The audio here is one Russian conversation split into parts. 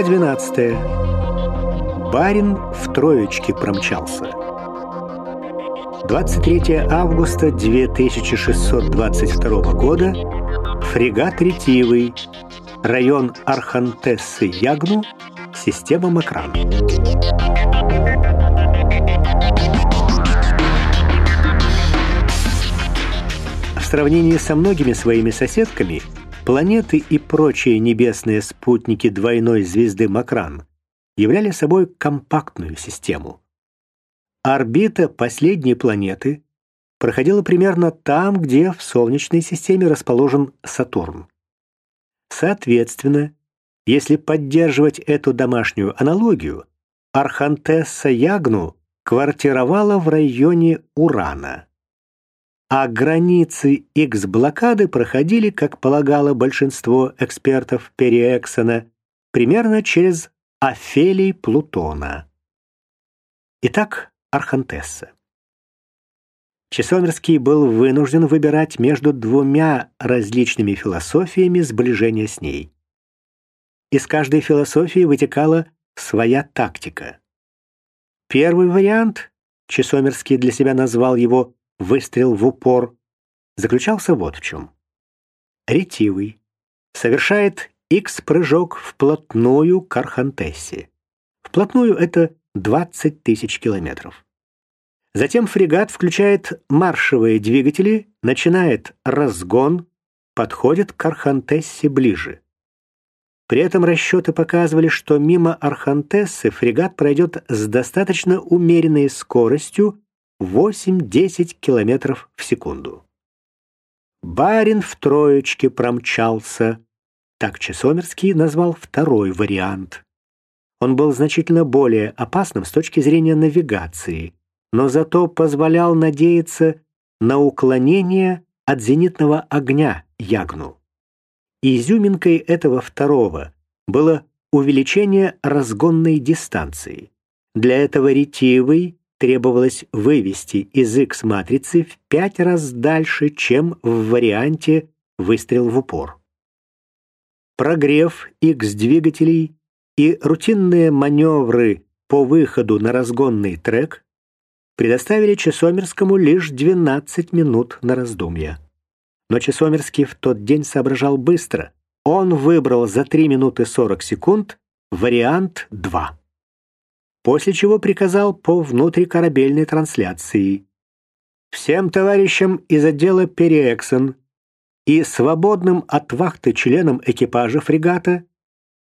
Глава 12. Барин в троечке промчался. 23 августа 2622 года. Фрегат «Ретивый». Район Архантессы-Ягну. Система Макран. В сравнении со многими своими соседками – Планеты и прочие небесные спутники двойной звезды Макран являли собой компактную систему. Орбита последней планеты проходила примерно там, где в Солнечной системе расположен Сатурн. Соответственно, если поддерживать эту домашнюю аналогию, Архантесса Ягну квартировала в районе Урана а границы X-блокады проходили, как полагало большинство экспертов Периэксона, примерно через Офелий Плутона. Итак, Архантесса. Чесомерский был вынужден выбирать между двумя различными философиями сближения с ней. Из каждой философии вытекала своя тактика. Первый вариант, Чесомерский для себя назвал его выстрел в упор, заключался вот в чем. Ретивый совершает X-прыжок вплотную к Архантессе. Вплотную это 20 тысяч километров. Затем фрегат включает маршевые двигатели, начинает разгон, подходит к Архантессе ближе. При этом расчеты показывали, что мимо Архантессы фрегат пройдет с достаточно умеренной скоростью 8-10 километров в секунду. Барин в троечке промчался. Так Чесомерский назвал второй вариант. Он был значительно более опасным с точки зрения навигации, но зато позволял надеяться на уклонение от зенитного огня Ягну. Изюминкой этого второго было увеличение разгонной дистанции. Для этого ретивый требовалось вывести из X-матрицы в пять раз дальше, чем в варианте выстрел в упор. Прогрев X-двигателей и рутинные маневры по выходу на разгонный трек предоставили Чесомерскому лишь 12 минут на раздумья. Но Чесомерский в тот день соображал быстро. Он выбрал за 3 минуты 40 секунд вариант 2 после чего приказал по внутрикорабельной трансляции. Всем товарищам из отдела Переэксон и свободным от вахты членам экипажа фрегата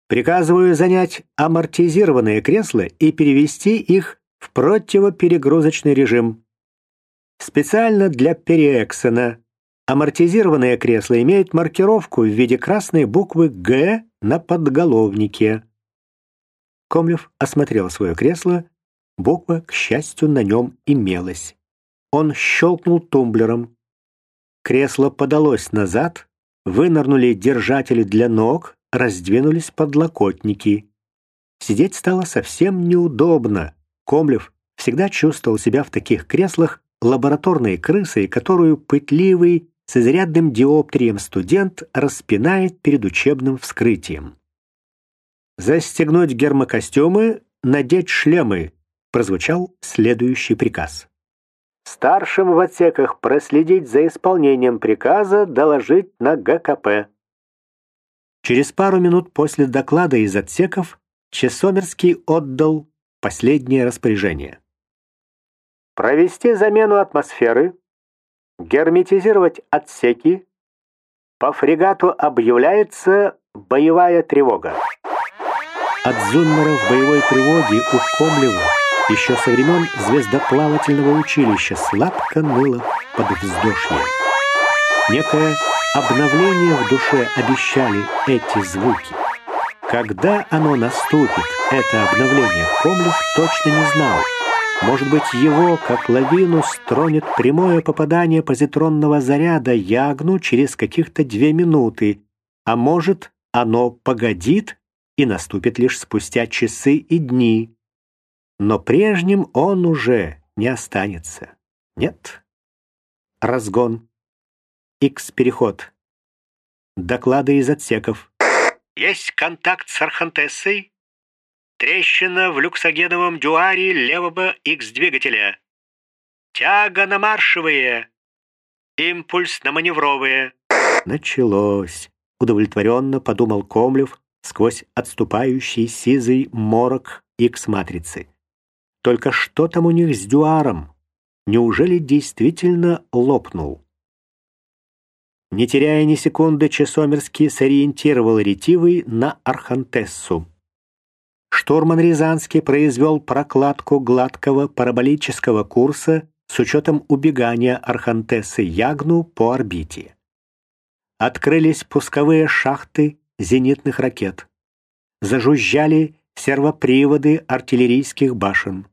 приказываю занять амортизированные кресла и перевести их в противоперегрузочный режим. Специально для Переэксона амортизированные кресла имеют маркировку в виде красной буквы «Г» на подголовнике. Комлев осмотрел свое кресло. Буква, к счастью, на нем имелась. Он щелкнул тумблером. Кресло подалось назад, вынырнули держатели для ног, раздвинулись подлокотники. Сидеть стало совсем неудобно. Комлев всегда чувствовал себя в таких креслах лабораторной крысой, которую пытливый, с изрядным диоптрием студент распинает перед учебным вскрытием. «Застегнуть гермокостюмы, надеть шлемы», прозвучал следующий приказ. «Старшим в отсеках проследить за исполнением приказа, доложить на ГКП». Через пару минут после доклада из отсеков Чесомерский отдал последнее распоряжение. Провести замену атмосферы, герметизировать отсеки, по фрегату объявляется боевая тревога. От зуммеров боевой тревоги у Комлева еще со времен звездоплавательного училища сладко ныло под вздошье. Некое обновление в душе обещали эти звуки. Когда оно наступит, это обновление, Комлев точно не знал. Может быть, его, как лавину, стронет прямое попадание позитронного заряда Ягну через каких-то две минуты, а может, оно погодит и наступит лишь спустя часы и дни. Но прежним он уже не останется. Нет. Разгон. Икс-переход. Доклады из отсеков. Есть контакт с Архантессой? Трещина в люксогеновом дюаре левого X-двигателя. Тяга на маршевые. Импульс на маневровые. Началось. Удовлетворенно подумал Комлев сквозь отступающий сизый морок X-матрицы. Только что там у них с дюаром? Неужели действительно лопнул? Не теряя ни секунды, Чесомерский сориентировал ретивый на Архантессу. Штурман Рязанский произвел прокладку гладкого параболического курса с учетом убегания Архантессы Ягну по орбите. Открылись пусковые шахты зенитных ракет. Зажужжали сервоприводы артиллерийских башен.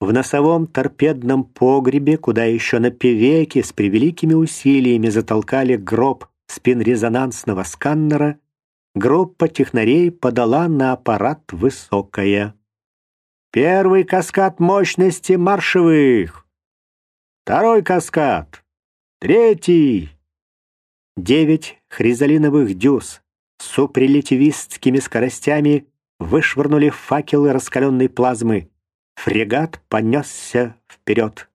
В носовом торпедном погребе, куда еще на певеке с превеликими усилиями затолкали гроб спинрезонансного сканера, группа технарей подала на аппарат высокое. Первый каскад мощности маршевых. Второй каскад. Третий. Девять хризалиновых дюз супрелятивистскими скоростями вышвырнули факелы раскаленной плазмы. Фрегат понесся вперед.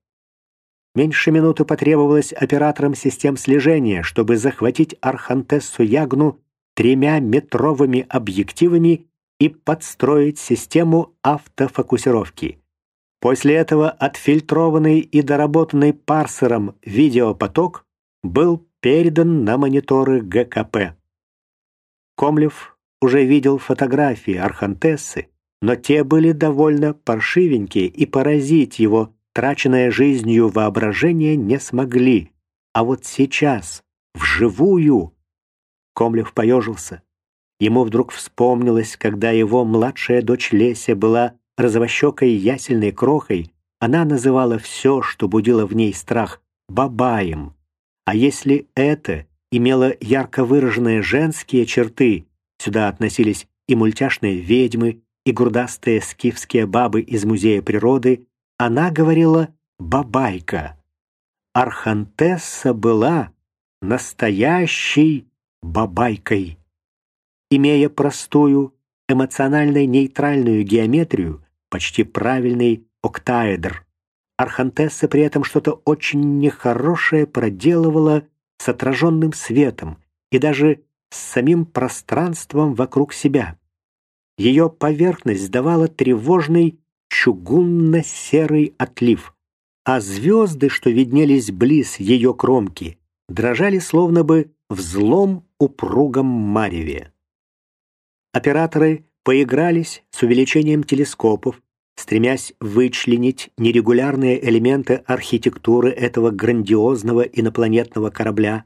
Меньше минуты потребовалось операторам систем слежения, чтобы захватить Архантессу Ягну тремя метровыми объективами и подстроить систему автофокусировки. После этого отфильтрованный и доработанный парсером видеопоток был передан на мониторы ГКП. Комлев уже видел фотографии Архантессы, но те были довольно паршивенькие, и поразить его, траченное жизнью воображение, не смогли. А вот сейчас, вживую, Комлев поежился. Ему вдруг вспомнилось, когда его младшая дочь Леся была розовощекой ясельной крохой, она называла все, что будило в ней страх, бабаем. А если это имело ярко выраженные женские черты, сюда относились и мультяшные ведьмы, и грудастые скифские бабы из Музея природы, она говорила «бабайка». Архантесса была настоящей бабайкой. Имея простую, эмоционально-нейтральную геометрию, почти правильный октаэдр, Архантесса при этом что-то очень нехорошее проделывала с отраженным светом и даже с самим пространством вокруг себя. Ее поверхность давала тревожный чугунно-серый отлив, а звезды, что виднелись близ ее кромки, дрожали словно бы в злом упругом мареве. Операторы поигрались с увеличением телескопов, стремясь вычленить нерегулярные элементы архитектуры этого грандиозного инопланетного корабля.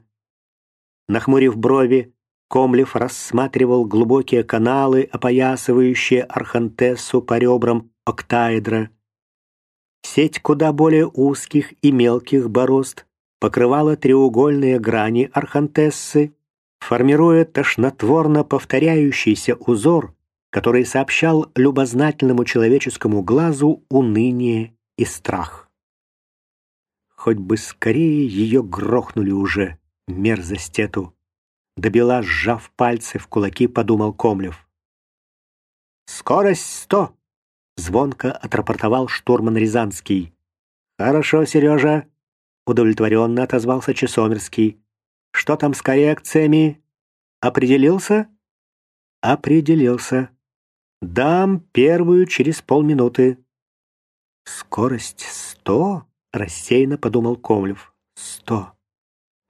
Нахмурив брови, Комлев рассматривал глубокие каналы, опоясывающие Архантессу по ребрам октаэдра. Сеть куда более узких и мелких борозд покрывала треугольные грани Архантессы, формируя тошнотворно повторяющийся узор, который сообщал любознательному человеческому глазу уныние и страх. Хоть бы скорее ее грохнули уже, мерзость эту. Добила, сжав пальцы в кулаки, подумал Комлев. «Скорость сто!» — звонко отрапортовал штурман Рязанский. «Хорошо, Сережа!» — удовлетворенно отозвался Чесомерский. «Что там с коррекциями? Определился?» «Определился. Дам первую через полминуты». «Скорость сто?» — рассеянно подумал Комлев. «Сто.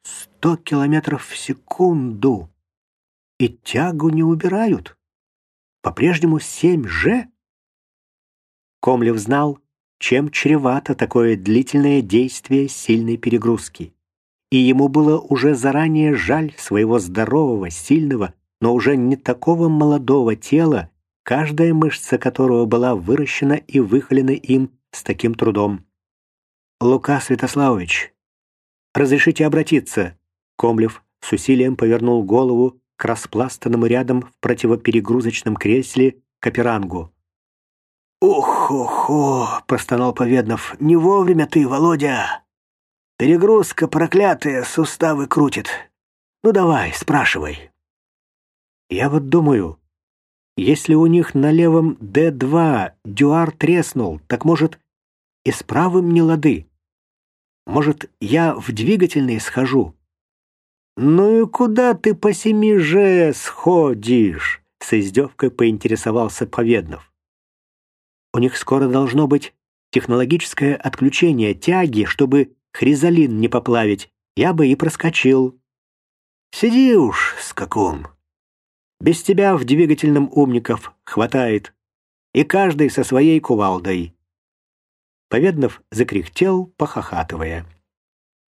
Сто километров в секунду. И тягу не убирают. По-прежнему 7G? Комлев знал, чем чревато такое длительное действие сильной перегрузки. И ему было уже заранее жаль своего здорового, сильного, но уже не такого молодого тела, каждая мышца которого была выращена и выхолена им с таким трудом. «Лука Святославович, разрешите обратиться?» Комлев с усилием повернул голову к распластанному рядом в противоперегрузочном кресле Каперангу. «Ух-хо-хо!» — простонал Поведнов. «Не вовремя ты, Володя! Перегрузка проклятая, суставы крутит. Ну давай, спрашивай». «Я вот думаю, Если у них на левом Д2 дюар треснул, так может и с правым не лады. Может, я в двигательный схожу? «Ну и куда ты по семи же сходишь?» С издевкой поинтересовался Поведнов. «У них скоро должно быть технологическое отключение тяги, чтобы хризалин не поплавить. Я бы и проскочил». «Сиди уж, скакун. Без тебя в двигательном умников хватает. И каждый со своей кувалдой». Поведнов закряхтел, похохатывая.